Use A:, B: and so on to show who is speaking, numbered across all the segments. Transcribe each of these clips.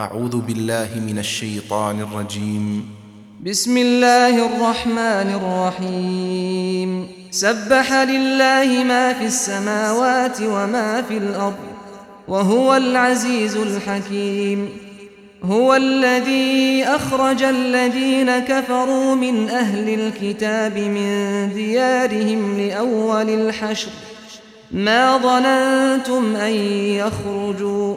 A: أعوذ بالله من الشيطان الرجيم.
B: بسم الله الرحمن الرحيم. سبح لله ما في السماوات وما في الأرض وهو العزيز الحكيم. هو الذي أخرج الذين كفروا من أهل الكتاب من ديارهم لأول الحشر. ما ظننتم أن يخرجوا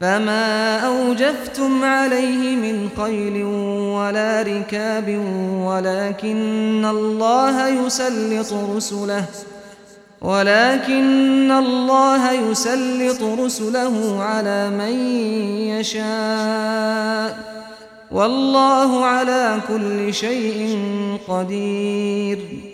B: فما أوجفتم عليه من قيل ولا ركاب ولكن الله يسلط رسله ولكن الله يسلط رسله على من يشاء والله على كل شيء قدير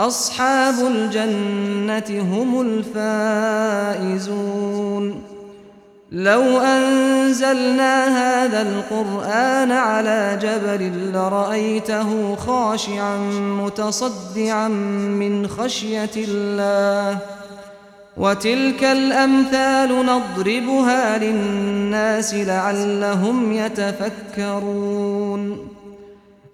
B: أصحاب الجنة هم الفائزون. لو أنزلنا هذا القرآن على جبل لرأيته خاشعا متصدعا من خشية الله. وتلك الأمثال نضربها للناس لعلهم يتفكرون.